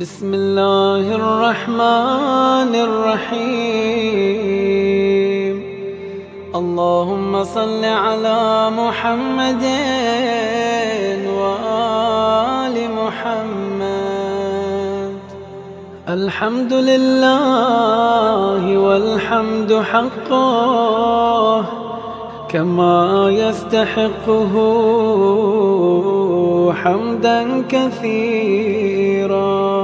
بسم الله الرحمن الرحيم. اللهم صل على محمد وآل محمد. الحمد لله والحمد حقه كما يستحقه حمدا كثيرا.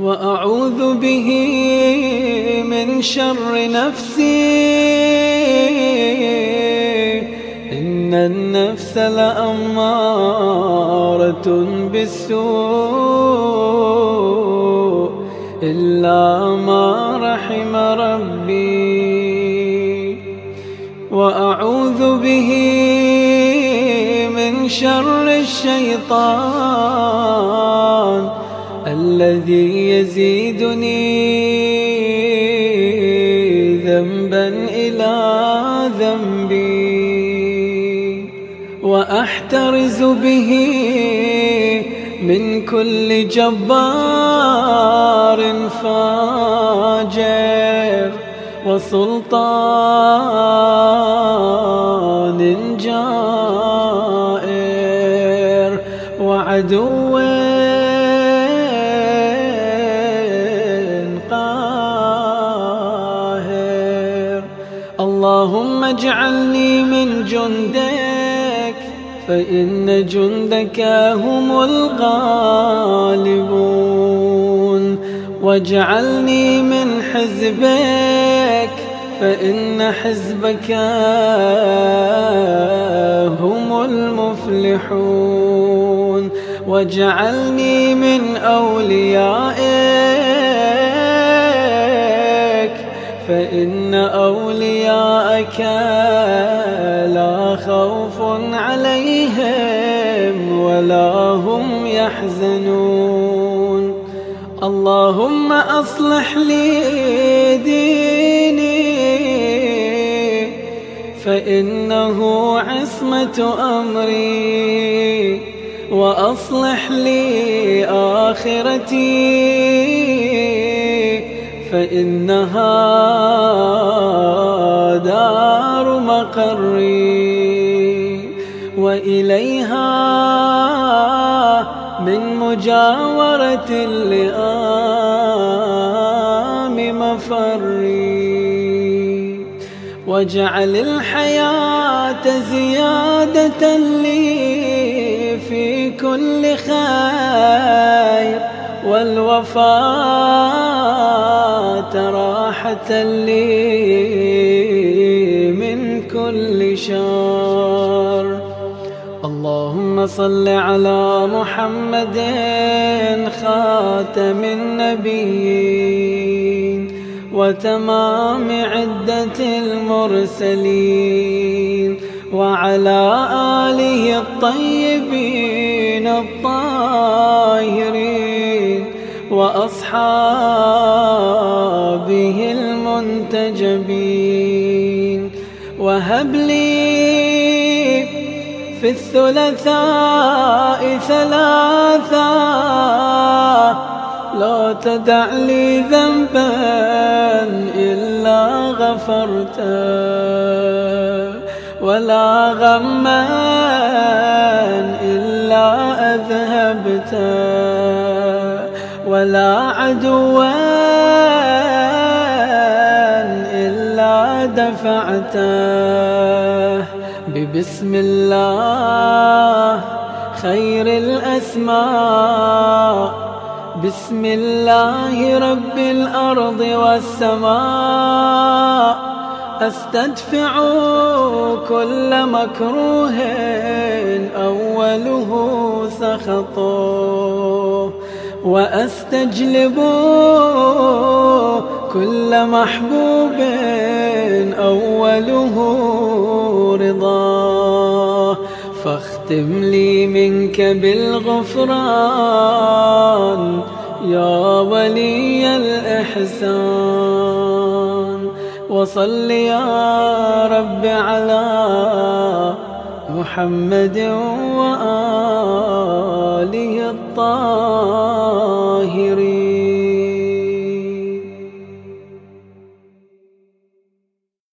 وأعوذ به من شر نفسي. إن النفس لأمارة بالسوء إلا ما رحم ربي. وأعوذ به من شر الشيطان. الذي يزيدني ذنبا إلى ذنبي وأحترز به من كل جبار فاجر وسلطان جائر وعدو اللهم اجعلني من جندك فإن جندك هم الغالبون. واجعلني من حزبك فإن حزبك هم المفلحون. واجعلني من أوليائك فإن لا خوف عليهم ولا هم يحزنون. اللهم أصلح لي ديني فإنه عصمة أمري. وأصلح لي آخرتي فإنها وإليها من مجاورة اللئام مفري واجعل الحياة زيادة لي في كل خير والوفاة راحة لي من كل شر. اللهم صل على محمد خاتم النبيين وتمام عدة المرسلين وعلى آله الطيبين الطاهرين وأصحابه المنتجبين وهب لي في الثلاثاء ثلاثا لا تدع لي ذنبا إلا غفرته ولا غما إلا أذهبته ولا عدوا إلا دفعته. ببسم الله خير الأسماء. بسم الله رب الأرض والسماء. أستدفع كل مكروه أوله سخطه. وأستجلب كل محبوب أوله رضاه فاختم لي منك بالغفران يا ولي الإحسان. وصل يا رب على محمد وآله الظاهرين